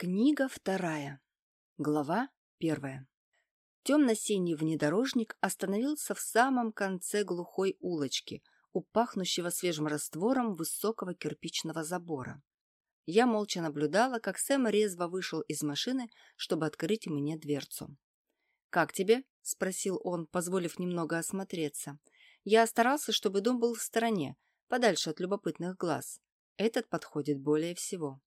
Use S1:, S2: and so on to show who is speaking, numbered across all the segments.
S1: Книга вторая. Глава первая. Темно-синий внедорожник остановился в самом конце глухой улочки, у пахнущего свежим раствором высокого кирпичного забора. Я молча наблюдала, как Сэм резво вышел из машины, чтобы открыть мне дверцу. «Как тебе?» – спросил он, позволив немного осмотреться. Я старался, чтобы дом был в стороне, подальше от любопытных глаз. Этот подходит более всего.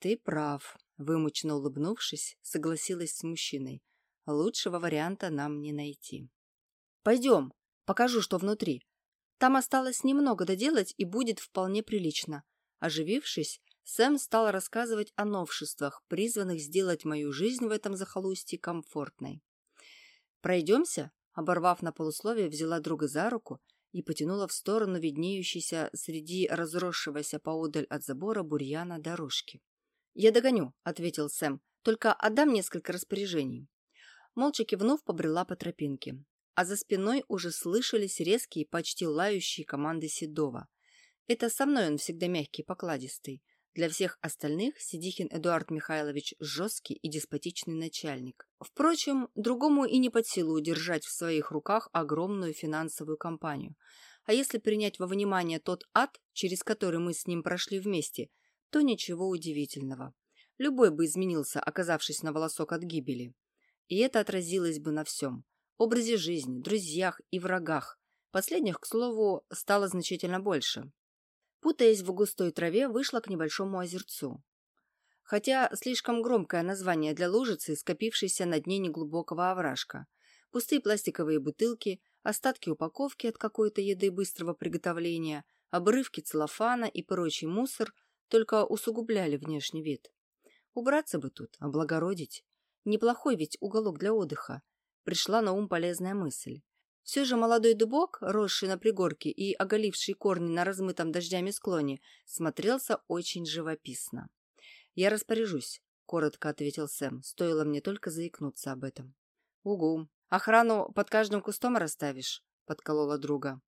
S1: «Ты прав», — вымученно улыбнувшись, согласилась с мужчиной. «Лучшего варианта нам не найти». «Пойдем, покажу, что внутри. Там осталось немного доделать и будет вполне прилично». Оживившись, Сэм стал рассказывать о новшествах, призванных сделать мою жизнь в этом захолустье комфортной. «Пройдемся?» — оборвав на полусловие, взяла друга за руку и потянула в сторону виднеющейся среди разросшегося поодаль от забора бурьяна дорожки. «Я догоню», — ответил Сэм. «Только отдам несколько распоряжений». Молча кивнув, побрела по тропинке. А за спиной уже слышались резкие, почти лающие команды Седова. Это со мной он всегда мягкий, покладистый. Для всех остальных Сидихин Эдуард Михайлович жесткий и деспотичный начальник. Впрочем, другому и не под силу удержать в своих руках огромную финансовую компанию. А если принять во внимание тот ад, через который мы с ним прошли вместе, то ничего удивительного. Любой бы изменился, оказавшись на волосок от гибели. И это отразилось бы на всем. Образе жизни, друзьях и врагах. Последних, к слову, стало значительно больше. Путаясь в густой траве, вышла к небольшому озерцу. Хотя слишком громкое название для лужицы, скопившейся на дне неглубокого овражка. Пустые пластиковые бутылки, остатки упаковки от какой-то еды быстрого приготовления, обрывки целлофана и прочий мусор – только усугубляли внешний вид. Убраться бы тут, облагородить. Неплохой ведь уголок для отдыха. Пришла на ум полезная мысль. Все же молодой дубок, росший на пригорке и оголивший корни на размытом дождями склоне, смотрелся очень живописно. «Я распоряжусь», — коротко ответил Сэм. Стоило мне только заикнуться об этом. «Угу. Охрану под каждым кустом расставишь?» — подколола друга.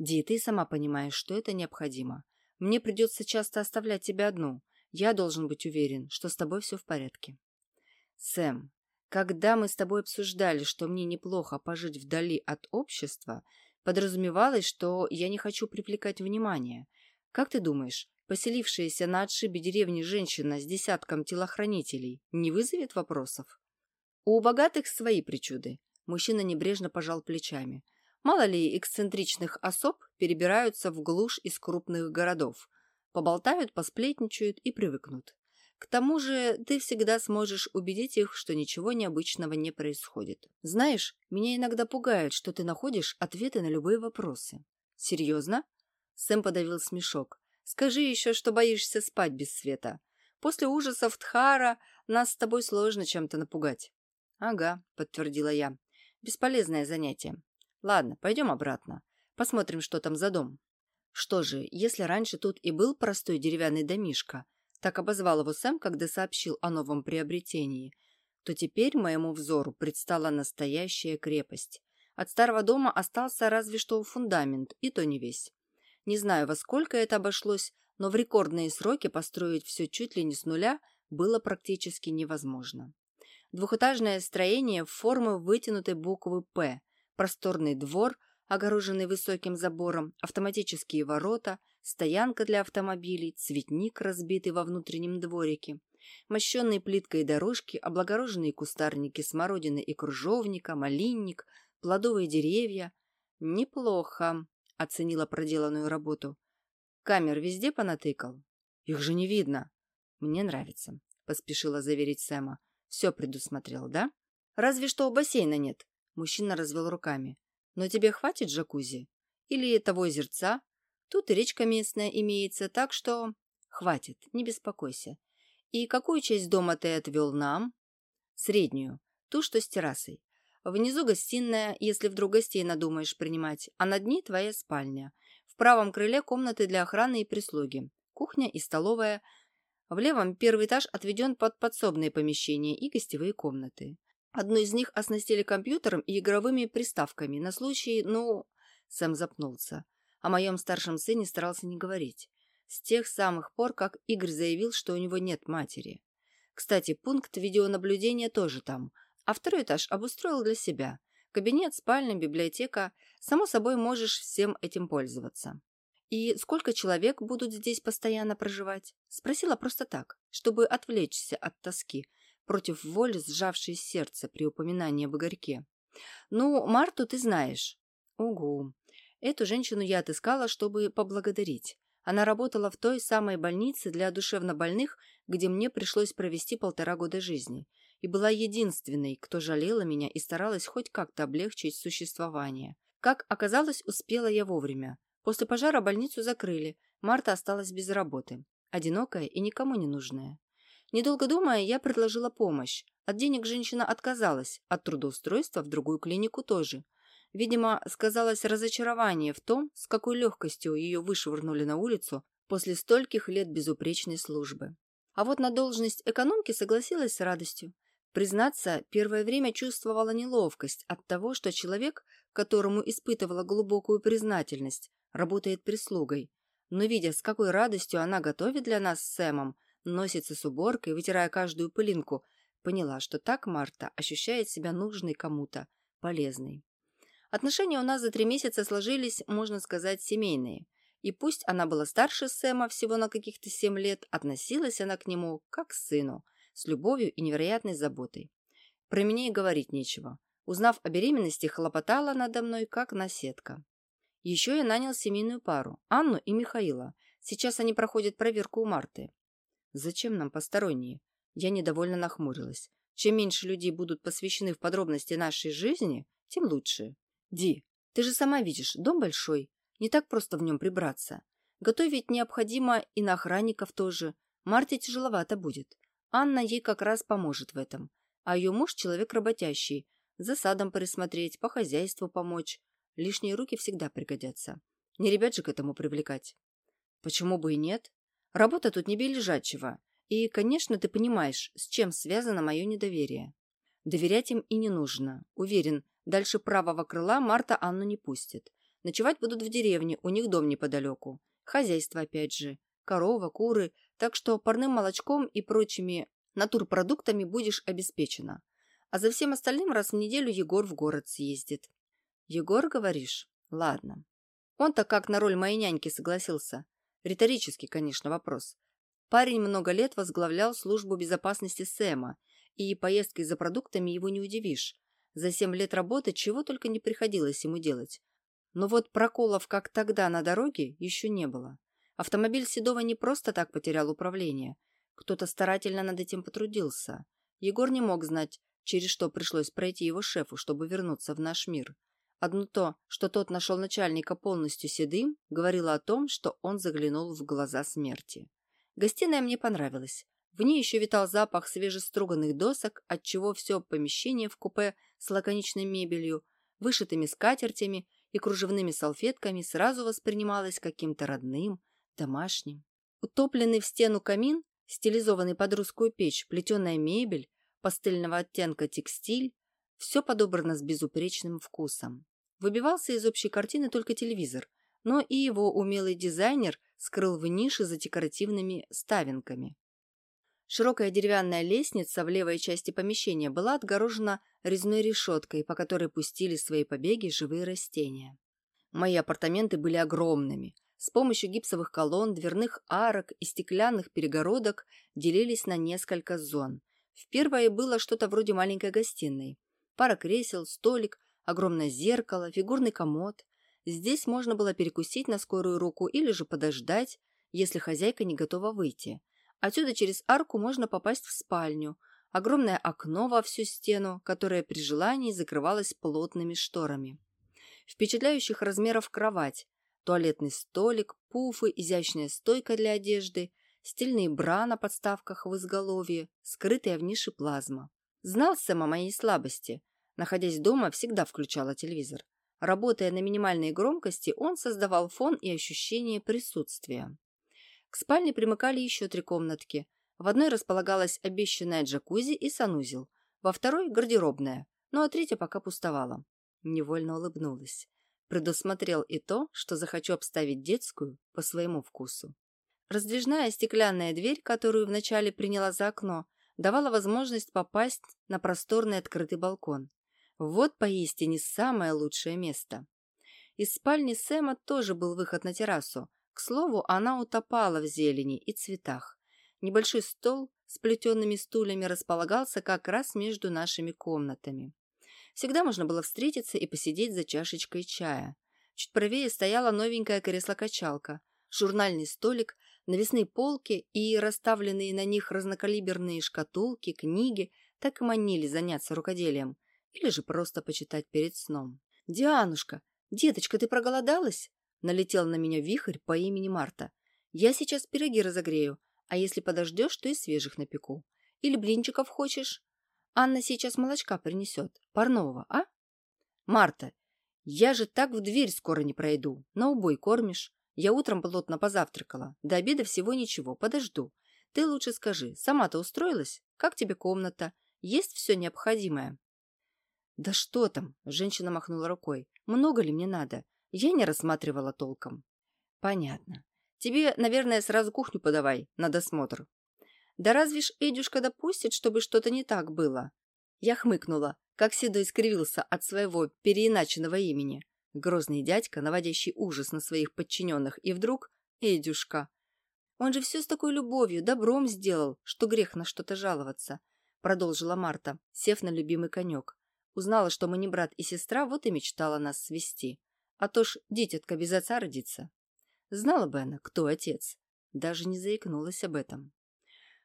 S1: «Ди, ты сама понимаешь, что это необходимо. Мне придется часто оставлять тебя одну. Я должен быть уверен, что с тобой все в порядке. Сэм, когда мы с тобой обсуждали, что мне неплохо пожить вдали от общества, подразумевалось, что я не хочу привлекать внимание. Как ты думаешь, поселившаяся на отшибе деревни женщина с десятком телохранителей не вызовет вопросов? У богатых свои причуды. Мужчина небрежно пожал плечами. Мало ли эксцентричных особ перебираются в глушь из крупных городов, поболтают, посплетничают и привыкнут. К тому же ты всегда сможешь убедить их, что ничего необычного не происходит. Знаешь, меня иногда пугает, что ты находишь ответы на любые вопросы. Серьезно? Сэм подавил смешок. Скажи еще, что боишься спать без света. После ужасов Тхара нас с тобой сложно чем-то напугать. Ага, подтвердила я. Бесполезное занятие. Ладно, пойдем обратно. Посмотрим, что там за дом. Что же, если раньше тут и был простой деревянный домишка, так обозвал его Сэм, когда сообщил о новом приобретении, то теперь моему взору предстала настоящая крепость. От старого дома остался разве что фундамент, и то не весь. Не знаю, во сколько это обошлось, но в рекордные сроки построить все чуть ли не с нуля было практически невозможно. Двухэтажное строение в форме вытянутой буквы «П», просторный двор, огороженный высоким забором, автоматические ворота, стоянка для автомобилей, цветник, разбитый во внутреннем дворике, мощенные плиткой дорожки, облагороженные кустарники смородины и кружовника, малинник, плодовые деревья. «Неплохо», — оценила проделанную работу. «Камер везде понатыкал? Их же не видно». «Мне нравится», — поспешила заверить Сэма. «Все предусмотрел, да? Разве что у бассейна нет. Мужчина развел руками. «Но тебе хватит джакузи? Или того озерца? Тут и речка местная имеется, так что...» «Хватит, не беспокойся. И какую часть дома ты отвел нам?» «Среднюю, ту, что с террасой. Внизу гостиная, если вдруг гостей надумаешь принимать, а над ней твоя спальня. В правом крыле комнаты для охраны и прислуги. Кухня и столовая. В левом первый этаж отведен под подсобные помещения и гостевые комнаты. Одну из них оснастили компьютером и игровыми приставками на случай, ну... Сэм запнулся. О моем старшем сыне старался не говорить. С тех самых пор, как Игорь заявил, что у него нет матери. Кстати, пункт видеонаблюдения тоже там, а второй этаж обустроил для себя. Кабинет, спальня, библиотека. Само собой, можешь всем этим пользоваться. «И сколько человек будут здесь постоянно проживать?» Спросила просто так, чтобы отвлечься от тоски, против воли сжавшей сердце при упоминании об Игорьке. «Ну, Марту ты знаешь». «Угу. Эту женщину я отыскала, чтобы поблагодарить. Она работала в той самой больнице для душевнобольных, где мне пришлось провести полтора года жизни, и была единственной, кто жалела меня и старалась хоть как-то облегчить существование. Как оказалось, успела я вовремя. После пожара больницу закрыли, Марта осталась без работы, одинокая и никому не нужная. Недолго думая, я предложила помощь. От денег женщина отказалась, от трудоустройства в другую клинику тоже. Видимо, сказалось разочарование в том, с какой легкостью ее вышвырнули на улицу после стольких лет безупречной службы. А вот на должность экономки согласилась с радостью. Признаться, первое время чувствовала неловкость от того, что человек, которому испытывала глубокую признательность, работает прислугой. Но видя, с какой радостью она готовит для нас с Сэмом, носится с уборкой, вытирая каждую пылинку, поняла, что так Марта ощущает себя нужной кому-то, полезной. Отношения у нас за три месяца сложились, можно сказать, семейные. И пусть она была старше Сэма всего на каких-то семь лет, относилась она к нему как к сыну, с любовью и невероятной заботой. Про меня и говорить нечего. Узнав о беременности, хлопотала надо мной, как наседка. Еще я нанял семейную пару, Анну и Михаила. Сейчас они проходят проверку у Марты. Зачем нам посторонние? Я недовольно нахмурилась. Чем меньше людей будут посвящены в подробности нашей жизни, тем лучше. Ди, ты же сама видишь, дом большой. Не так просто в нем прибраться. Готовить необходимо и на охранников тоже. Марте тяжеловато будет. Анна ей как раз поможет в этом. А ее муж человек работящий. За садом присмотреть, по хозяйству помочь. Лишние руки всегда пригодятся. Не ребят же к этому привлекать. Почему бы и нет? Работа тут не бей лежачего. И, конечно, ты понимаешь, с чем связано мое недоверие. Доверять им и не нужно. Уверен, Дальше правого крыла Марта Анну не пустит. Ночевать будут в деревне, у них дом неподалеку. Хозяйство опять же. Корова, куры. Так что парным молочком и прочими натурпродуктами будешь обеспечена. А за всем остальным раз в неделю Егор в город съездит. Егор, говоришь? Ладно. Он-то как на роль моей няньки согласился. Риторический, конечно, вопрос. Парень много лет возглавлял службу безопасности Сэма, и поездкой за продуктами его не удивишь. За семь лет работы чего только не приходилось ему делать. Но вот проколов, как тогда на дороге, еще не было. Автомобиль Седова не просто так потерял управление. Кто-то старательно над этим потрудился. Егор не мог знать, через что пришлось пройти его шефу, чтобы вернуться в наш мир. Одно то, что тот нашел начальника полностью седым, говорило о том, что он заглянул в глаза смерти. Гостиная мне понравилась. В ней еще витал запах свежеструганных досок, отчего все помещение в купе с лаконичной мебелью, вышитыми скатертями и кружевными салфетками сразу воспринималось каким-то родным, домашним. Утопленный в стену камин, стилизованный под русскую печь, плетеная мебель, пастельного оттенка текстиль – все подобрано с безупречным вкусом. Выбивался из общей картины только телевизор, но и его умелый дизайнер скрыл в нише за декоративными ставинками. Широкая деревянная лестница в левой части помещения была отгорожена резной решеткой, по которой пустили свои побеги живые растения. Мои апартаменты были огромными. С помощью гипсовых колонн, дверных арок и стеклянных перегородок делились на несколько зон. В первой было что-то вроде маленькой гостиной. Пара кресел, столик, огромное зеркало, фигурный комод. Здесь можно было перекусить на скорую руку или же подождать, если хозяйка не готова выйти. Отсюда через арку можно попасть в спальню. Огромное окно во всю стену, которое при желании закрывалось плотными шторами. Впечатляющих размеров кровать, туалетный столик, пуфы, изящная стойка для одежды, стильные бра на подставках в изголовье, скрытая в нише плазма. Знал Сэм о моей слабости. Находясь дома, всегда включала телевизор. Работая на минимальной громкости, он создавал фон и ощущение присутствия. К спальне примыкали еще три комнатки. В одной располагалась обещанная джакузи и санузел, во второй – гардеробная, ну а третья пока пустовала. Невольно улыбнулась. Предусмотрел и то, что захочу обставить детскую по своему вкусу. Раздвижная стеклянная дверь, которую вначале приняла за окно, давала возможность попасть на просторный открытый балкон. Вот поистине самое лучшее место. Из спальни Сэма тоже был выход на террасу. К слову, она утопала в зелени и цветах. Небольшой стол с плетенными стульями располагался как раз между нашими комнатами. Всегда можно было встретиться и посидеть за чашечкой чая. Чуть правее стояла новенькая кресло-качалка, журнальный столик, навесные полки и расставленные на них разнокалиберные шкатулки, книги так и манили заняться рукоделием или же просто почитать перед сном. «Дианушка, деточка, ты проголодалась?» Налетел на меня вихрь по имени Марта. «Я сейчас пироги разогрею, а если подождешь, то и свежих напеку. Или блинчиков хочешь? Анна сейчас молочка принесет. Парного, а? Марта, я же так в дверь скоро не пройду. На убой кормишь. Я утром плотно позавтракала. До обеда всего ничего, подожду. Ты лучше скажи, сама-то устроилась? Как тебе комната? Есть все необходимое? Да что там, женщина махнула рукой. Много ли мне надо? Я не рассматривала толком. Понятно. Тебе, наверное, сразу кухню подавай на досмотр. Да разве ж Эдюшка допустит, чтобы что-то не так было? Я хмыкнула, как Седой скривился от своего переиначенного имени. Грозный дядька, наводящий ужас на своих подчиненных, и вдруг Эдюшка. Он же все с такой любовью, добром сделал, что грех на что-то жаловаться, продолжила Марта, сев на любимый конек. Узнала, что мы не брат и сестра, вот и мечтала нас свести. А то ж дитятка без отца родится. Знала бы она, кто отец. Даже не заикнулась об этом.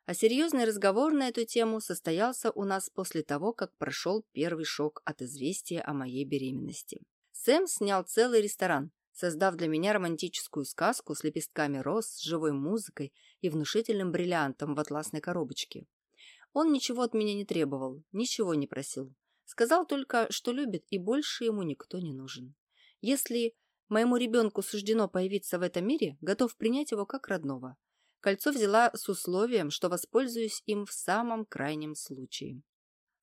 S1: А серьезный разговор на эту тему состоялся у нас после того, как прошел первый шок от известия о моей беременности. Сэм снял целый ресторан, создав для меня романтическую сказку с лепестками роз, с живой музыкой и внушительным бриллиантом в атласной коробочке. Он ничего от меня не требовал, ничего не просил. Сказал только, что любит, и больше ему никто не нужен. Если моему ребенку суждено появиться в этом мире, готов принять его как родного. Кольцо взяла с условием, что воспользуюсь им в самом крайнем случае.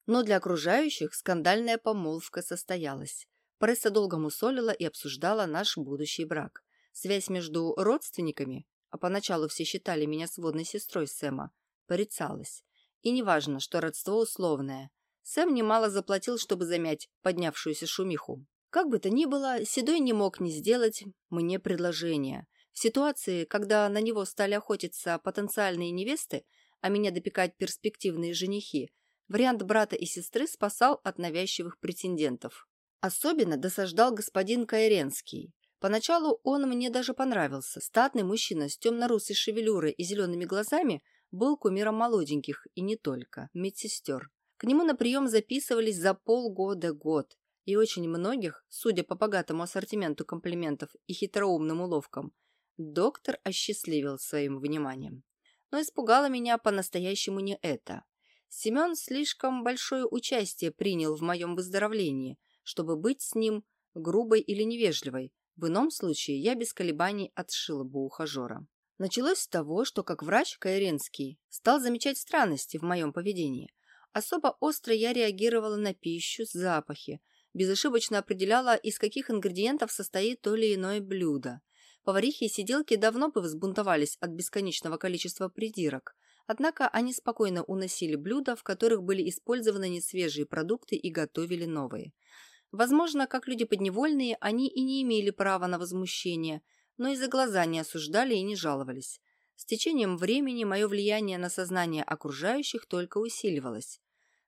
S1: Но для окружающих скандальная помолвка состоялась. Пресса долго мусолила и обсуждала наш будущий брак. Связь между родственниками, а поначалу все считали меня сводной сестрой Сэма, порицалась. И неважно, что родство условное. Сэм немало заплатил, чтобы замять поднявшуюся шумиху. Как бы то ни было, Седой не мог не сделать мне предложение, в ситуации, когда на него стали охотиться потенциальные невесты, а меня допекать перспективные женихи, вариант брата и сестры спасал от навязчивых претендентов. Особенно досаждал господин Кайренский. Поначалу он мне даже понравился. Статный мужчина с темно-русой шевелюрой и зелеными глазами был кумиром молоденьких, и не только, медсестер. К нему на прием записывались за полгода-год, и очень многих, судя по богатому ассортименту комплиментов и хитроумным уловкам, доктор осчастливил своим вниманием. Но испугало меня по-настоящему не это. Семен слишком большое участие принял в моем выздоровлении, чтобы быть с ним грубой или невежливой. В ином случае я без колебаний отшила бы ухажера. Началось с того, что как врач Кайренский стал замечать странности в моем поведении. Особо остро я реагировала на пищу, запахи, безошибочно определяла, из каких ингредиентов состоит то или иное блюдо – Поварихи и сиделки давно бы взбунтовались от бесконечного количества придирок, однако они спокойно уносили блюда, в которых были использованы несвежие продукты и готовили новые. Возможно, как люди подневольные, они и не имели права на возмущение, но и за глаза не осуждали и не жаловались. С течением времени мое влияние на сознание окружающих только усиливалось.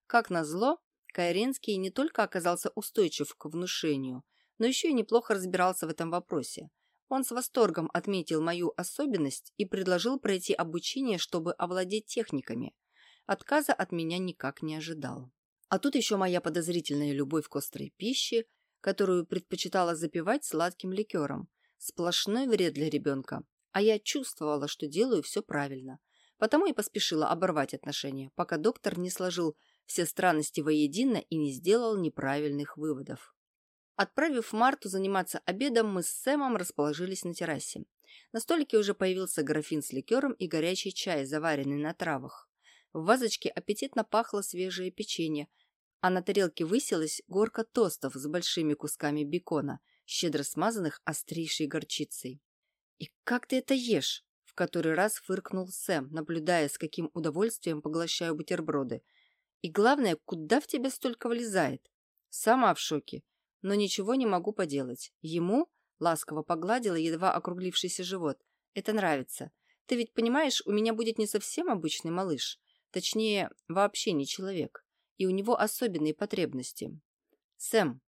S1: Как назло, Кайренский не только оказался устойчив к внушению, но еще и неплохо разбирался в этом вопросе. Он с восторгом отметил мою особенность и предложил пройти обучение, чтобы овладеть техниками. Отказа от меня никак не ожидал. А тут еще моя подозрительная любовь к острой пище, которую предпочитала запивать сладким ликером. Сплошной вред для ребенка. А я чувствовала, что делаю все правильно. Потому и поспешила оборвать отношения, пока доктор не сложил все странности воедино и не сделал неправильных выводов. Отправив Марту заниматься обедом, мы с Сэмом расположились на террасе. На столике уже появился графин с ликером и горячий чай, заваренный на травах. В вазочке аппетитно пахло свежее печенье, а на тарелке высилась горка тостов с большими кусками бекона, щедро смазанных острейшей горчицей. «И как ты это ешь?» – в который раз фыркнул Сэм, наблюдая, с каким удовольствием поглощаю бутерброды. И главное, куда в тебя столько влезает? Сама в шоке, но ничего не могу поделать. Ему ласково погладила едва округлившийся живот. Это нравится. Ты ведь понимаешь, у меня будет не совсем обычный малыш. Точнее, вообще не человек. И у него особенные потребности. Сэм,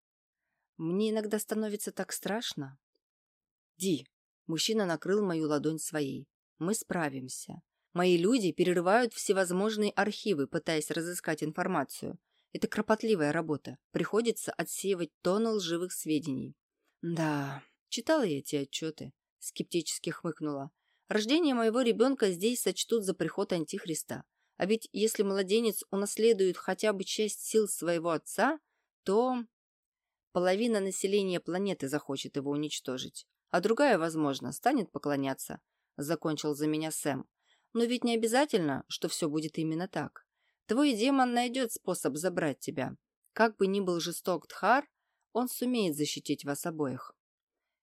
S1: мне иногда становится так страшно. Ди, мужчина накрыл мою ладонь своей. Мы справимся. Мои люди перерывают всевозможные архивы, пытаясь разыскать информацию. Это кропотливая работа. Приходится отсеивать тонны лживых сведений. Да, читала я эти отчеты. Скептически хмыкнула. Рождение моего ребенка здесь сочтут за приход Антихриста. А ведь если младенец унаследует хотя бы часть сил своего отца, то половина населения планеты захочет его уничтожить, а другая, возможно, станет поклоняться, закончил за меня Сэм. Но ведь не обязательно, что все будет именно так. Твой демон найдет способ забрать тебя. Как бы ни был жесток Дхар, он сумеет защитить вас обоих.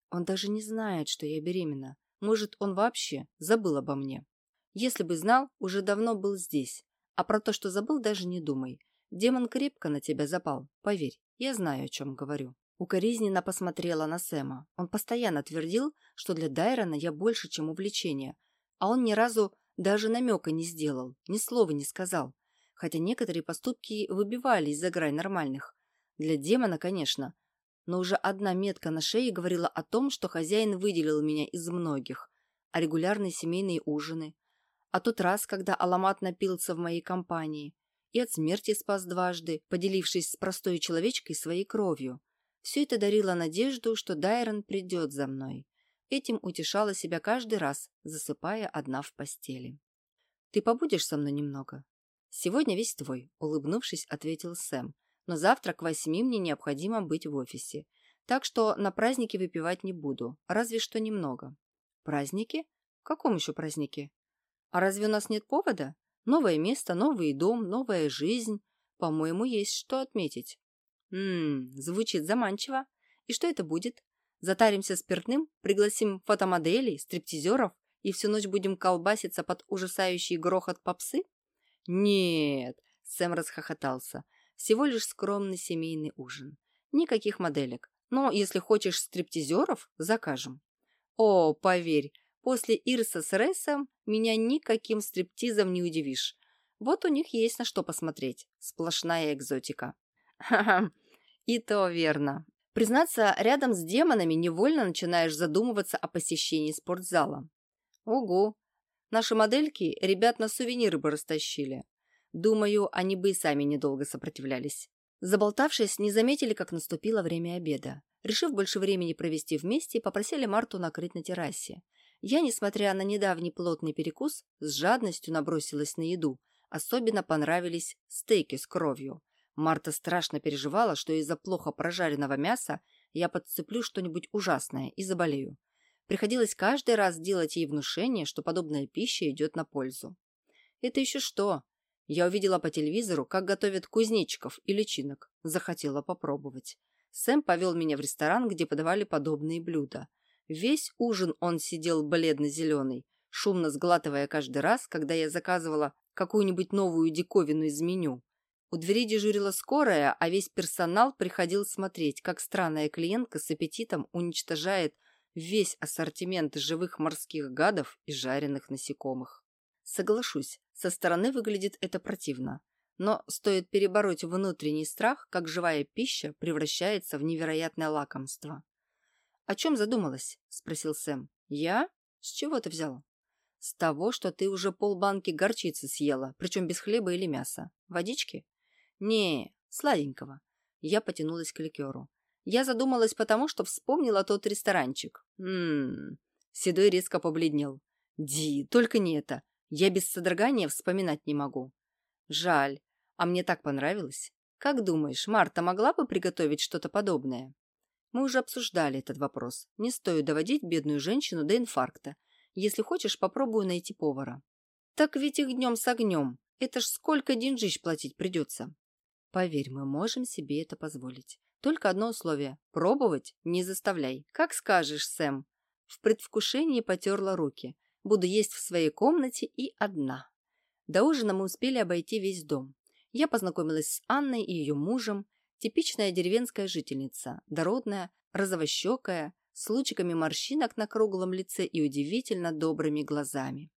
S1: Он даже не знает, что я беременна. Может, он вообще забыл обо мне. Если бы знал, уже давно был здесь. А про то, что забыл, даже не думай. Демон крепко на тебя запал, поверь. Я знаю, о чем говорю. Укоризненно посмотрела на Сэма. Он постоянно твердил, что для Дайрона я больше, чем увлечение. А он ни разу даже намека не сделал, ни слова не сказал хотя некоторые поступки выбивались за грань нормальных. Для демона, конечно, но уже одна метка на шее говорила о том, что хозяин выделил меня из многих, а регулярные семейные ужины, а тот раз, когда Аламат напился в моей компании, и от смерти спас дважды, поделившись с простой человечкой своей кровью. Все это дарило надежду, что Дайрон придет за мной. Этим утешала себя каждый раз, засыпая одна в постели. «Ты побудешь со мной немного?» «Сегодня весь твой», — улыбнувшись, ответил Сэм. «Но завтра к восьми мне необходимо быть в офисе. Так что на празднике выпивать не буду, разве что немного». «Праздники? В каком еще празднике?» «А разве у нас нет повода? Новое место, новый дом, новая жизнь. По-моему, есть что отметить». «Ммм, звучит заманчиво. И что это будет? Затаримся спиртным, пригласим фотомоделей, стриптизеров и всю ночь будем колбаситься под ужасающий грохот попсы?» «Нет», — Сэм расхохотался, — «всего лишь скромный семейный ужин. Никаких моделек. Но если хочешь стриптизеров, закажем». «О, поверь, после Ирса с Ресом меня никаким стриптизом не удивишь. Вот у них есть на что посмотреть. Сплошная экзотика». «Ха-ха, и то верно. Признаться, рядом с демонами невольно начинаешь задумываться о посещении спортзала. Угу, Наши модельки ребят на сувениры бы растащили. Думаю, они бы и сами недолго сопротивлялись. Заболтавшись, не заметили, как наступило время обеда. Решив больше времени провести вместе, попросили Марту накрыть на террасе. Я, несмотря на недавний плотный перекус, с жадностью набросилась на еду. Особенно понравились стейки с кровью. Марта страшно переживала, что из-за плохо прожаренного мяса я подцеплю что-нибудь ужасное и заболею. Приходилось каждый раз делать ей внушение, что подобная пища идет на пользу. Это еще что? Я увидела по телевизору, как готовят кузнечиков и личинок. Захотела попробовать. Сэм повел меня в ресторан, где подавали подобные блюда. Весь ужин он сидел бледно-зеленый, шумно сглатывая каждый раз, когда я заказывала какую-нибудь новую диковину из меню. У двери дежурила скорая, а весь персонал приходил смотреть, как странная клиентка с аппетитом уничтожает весь ассортимент живых морских гадов и жареных насекомых. Соглашусь, со стороны выглядит это противно. Но стоит перебороть внутренний страх, как живая пища превращается в невероятное лакомство. «О чем задумалась?» – спросил Сэм. «Я? С чего ты взял?» «С того, что ты уже полбанки горчицы съела, причем без хлеба или мяса. Водички?» «Не, сладенького». Я потянулась к ликеру. Я задумалась потому, что вспомнила тот ресторанчик. Ммм. Седой резко побледнел. Ди, только не это. Я без содрогания вспоминать не могу. Жаль. А мне так понравилось. Как думаешь, Марта могла бы приготовить что-то подобное? Мы уже обсуждали этот вопрос. Не стоит доводить бедную женщину до инфаркта. Если хочешь, попробую найти повара. Так ведь их днем с огнем. Это ж сколько деньжищ платить придется. Поверь, мы можем себе это позволить. Только одно условие – пробовать не заставляй. Как скажешь, Сэм. В предвкушении потерла руки. буду есть в своей комнате и одна. До ужина мы успели обойти весь дом. Я познакомилась с Анной и ее мужем, типичная деревенская жительница, дородная, розовощекая, с лучиками морщинок на круглом лице и удивительно добрыми глазами.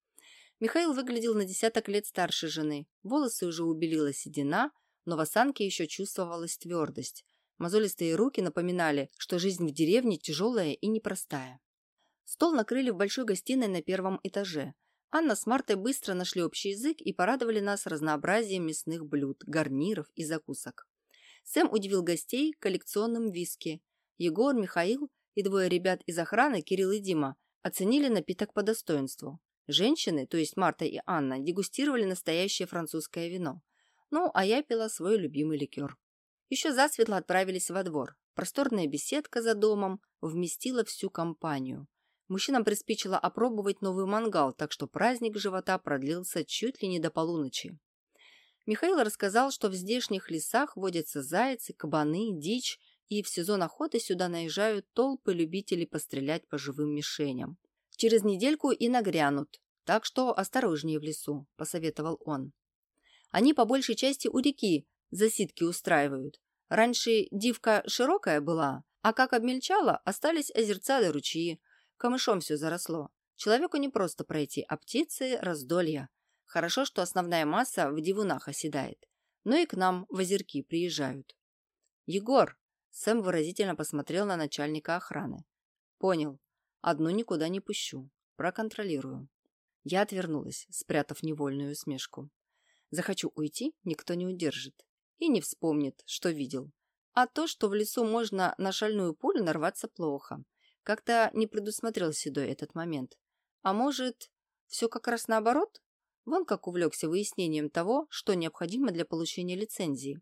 S1: Михаил выглядел на десяток лет старше жены, волосы уже убелила седина, но в осанке еще чувствовалась твердость. Мозолистые руки напоминали, что жизнь в деревне тяжелая и непростая. Стол накрыли в большой гостиной на первом этаже. Анна с Мартой быстро нашли общий язык и порадовали нас разнообразием мясных блюд, гарниров и закусок. Сэм удивил гостей коллекционным виски. Егор, Михаил и двое ребят из охраны, Кирилл и Дима, оценили напиток по достоинству. Женщины, то есть Марта и Анна, дегустировали настоящее французское вино. Ну, а я пила свой любимый ликер. Еще засветло отправились во двор. Просторная беседка за домом вместила всю компанию. Мужчинам приспичило опробовать новый мангал, так что праздник живота продлился чуть ли не до полуночи. Михаил рассказал, что в здешних лесах водятся зайцы, кабаны, дичь, и в сезон охоты сюда наезжают толпы любителей пострелять по живым мишеням. Через недельку и нагрянут, так что осторожнее в лесу», – посоветовал он. «Они по большей части у реки засидки устраивают. Раньше дивка широкая была, а как обмельчала, остались озерца да ручьи. Камышом все заросло. Человеку не просто пройти, а птицы – раздолья. Хорошо, что основная масса в дивунах оседает. Но и к нам в озерки приезжают. «Егор!» – Сэм выразительно посмотрел на начальника охраны. «Понял. Одну никуда не пущу. Проконтролирую. Я отвернулась, спрятав невольную усмешку. Захочу уйти, никто не удержит. И не вспомнит, что видел. А то, что в лесу можно на шальную пулю нарваться плохо. Как-то не предусмотрел Седой этот момент. А может, все как раз наоборот? Вон как увлекся выяснением того, что необходимо для получения лицензии.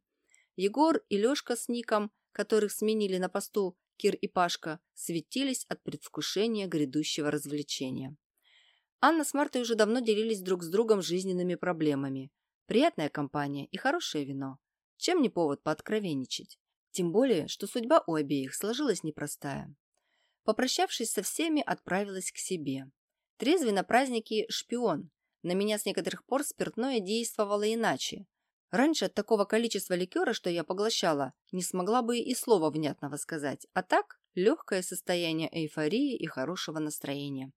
S1: Егор и Лешка с Ником, которых сменили на посту Кир и Пашка светились от предвкушения грядущего развлечения. Анна с Мартой уже давно делились друг с другом жизненными проблемами. Приятная компания и хорошее вино. Чем не повод пооткровенничать? Тем более, что судьба у обеих сложилась непростая. Попрощавшись со всеми, отправилась к себе. Трезвый на празднике шпион. На меня с некоторых пор спиртное действовало иначе. Раньше от такого количества ликера, что я поглощала, не смогла бы и слова внятного сказать, а так легкое состояние эйфории и хорошего настроения.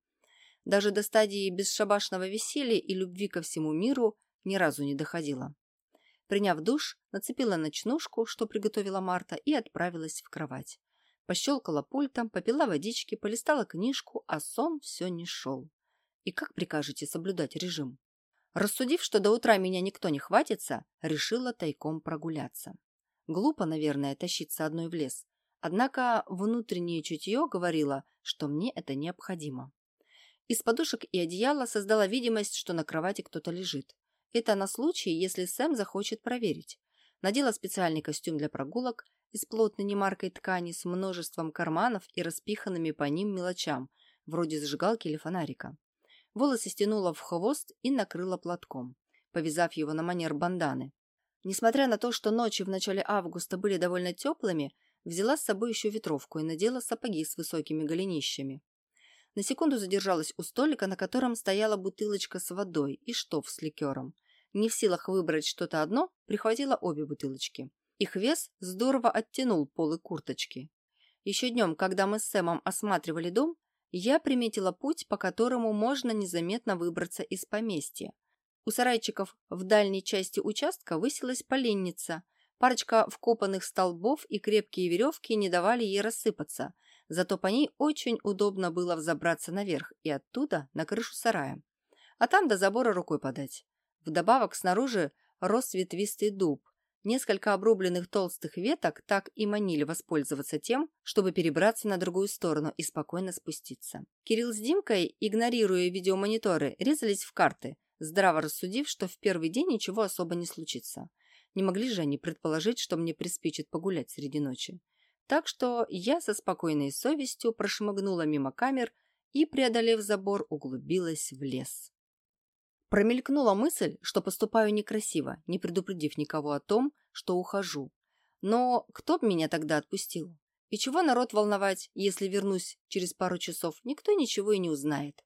S1: Даже до стадии бесшабашного веселья и любви ко всему миру ни разу не доходила. Приняв душ, нацепила ночнушку, что приготовила Марта, и отправилась в кровать. Пощелкала пультом, попила водички, полистала книжку, а сон все не шел. И как прикажете соблюдать режим? Рассудив, что до утра меня никто не хватится, решила тайком прогуляться. Глупо, наверное, тащиться одной в лес. Однако внутреннее чутье говорило, что мне это необходимо. Из подушек и одеяла создала видимость, что на кровати кто-то лежит. Это на случай, если Сэм захочет проверить. Надела специальный костюм для прогулок из плотной немаркой ткани с множеством карманов и распиханными по ним мелочам, вроде зажигалки или фонарика. Волосы стянула в хвост и накрыла платком, повязав его на манер банданы. Несмотря на то, что ночи в начале августа были довольно теплыми, взяла с собой еще ветровку и надела сапоги с высокими голенищами. На секунду задержалась у столика, на котором стояла бутылочка с водой и штоф с ликером. Не в силах выбрать что-то одно, прихватила обе бутылочки. Их вес здорово оттянул полы курточки. Еще днем, когда мы с Сэмом осматривали дом, я приметила путь, по которому можно незаметно выбраться из поместья. У сарайчиков в дальней части участка высилась поленница. Парочка вкопанных столбов и крепкие веревки не давали ей рассыпаться, зато по ней очень удобно было взобраться наверх и оттуда на крышу сарая. А там до забора рукой подать. Вдобавок снаружи рос ветвистый дуб, Несколько обрубленных толстых веток так и манили воспользоваться тем, чтобы перебраться на другую сторону и спокойно спуститься. Кирилл с Димкой, игнорируя видеомониторы, резались в карты, здраво рассудив, что в первый день ничего особо не случится. Не могли же они предположить, что мне приспичит погулять среди ночи. Так что я со спокойной совестью прошмыгнула мимо камер и, преодолев забор, углубилась в лес. Промелькнула мысль, что поступаю некрасиво, не предупредив никого о том, что ухожу. Но кто б меня тогда отпустил? И чего народ волновать, если вернусь через пару часов, никто ничего и не узнает.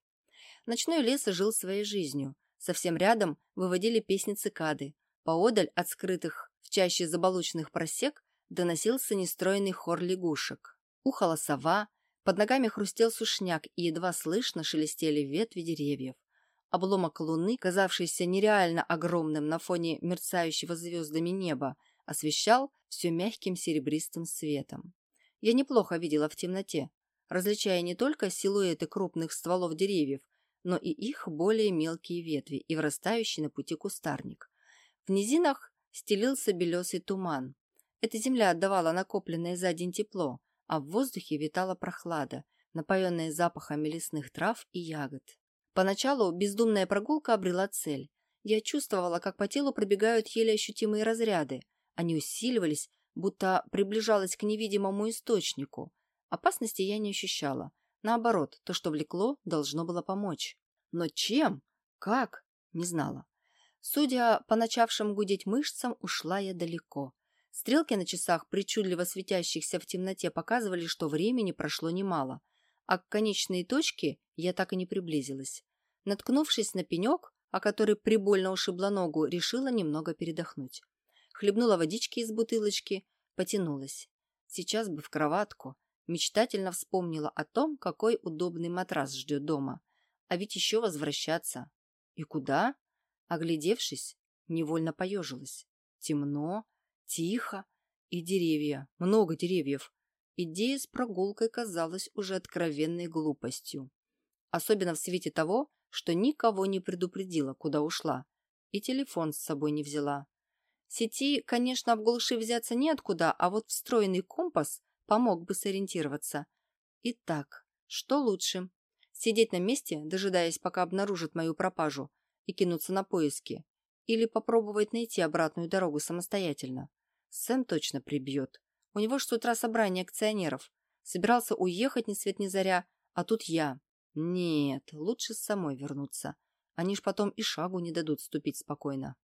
S1: Ночной лес жил своей жизнью. Совсем рядом выводили песни цикады. Поодаль от скрытых в чаще заболоченных просек доносился нестроенный хор лягушек. Ухала сова, под ногами хрустел сушняк и едва слышно шелестели ветви деревьев. Обломок луны, казавшийся нереально огромным на фоне мерцающего звездами неба, освещал все мягким серебристым светом. Я неплохо видела в темноте, различая не только силуэты крупных стволов деревьев, но и их более мелкие ветви и вырастающий на пути кустарник. В низинах стелился белесый туман. Эта земля отдавала накопленное за день тепло, а в воздухе витала прохлада, напоенная запахами лесных трав и ягод. Поначалу бездумная прогулка обрела цель. Я чувствовала, как по телу пробегают еле ощутимые разряды. Они усиливались, будто приближалась к невидимому источнику. Опасности я не ощущала. Наоборот, то, что влекло, должно было помочь. Но чем? Как? Не знала. Судя по начавшим гудеть мышцам, ушла я далеко. Стрелки на часах, причудливо светящихся в темноте, показывали, что времени прошло немало, а к конечной точке я так и не приблизилась. Наткнувшись на пенек, о который прибольно ушибла ногу, решила немного передохнуть. Хлебнула водички из бутылочки, потянулась. Сейчас бы в кроватку. Мечтательно вспомнила о том, какой удобный матрас ждет дома. А ведь еще возвращаться. И куда? Оглядевшись, невольно поежилась. Темно, тихо и деревья, много деревьев. Идея с прогулкой казалась уже откровенной глупостью. Особенно в свете того, что никого не предупредила, куда ушла, и телефон с собой не взяла. Сети, конечно, в глуши взяться неоткуда, а вот встроенный компас помог бы сориентироваться. Итак, что лучше? Сидеть на месте, дожидаясь, пока обнаружат мою пропажу, и кинуться на поиски? Или попробовать найти обратную дорогу самостоятельно? Сэм точно прибьет. У него ж с утра собрание акционеров. Собирался уехать ни свет ни заря, а тут я. Нет, лучше самой вернуться. Они ж потом и шагу не дадут ступить спокойно.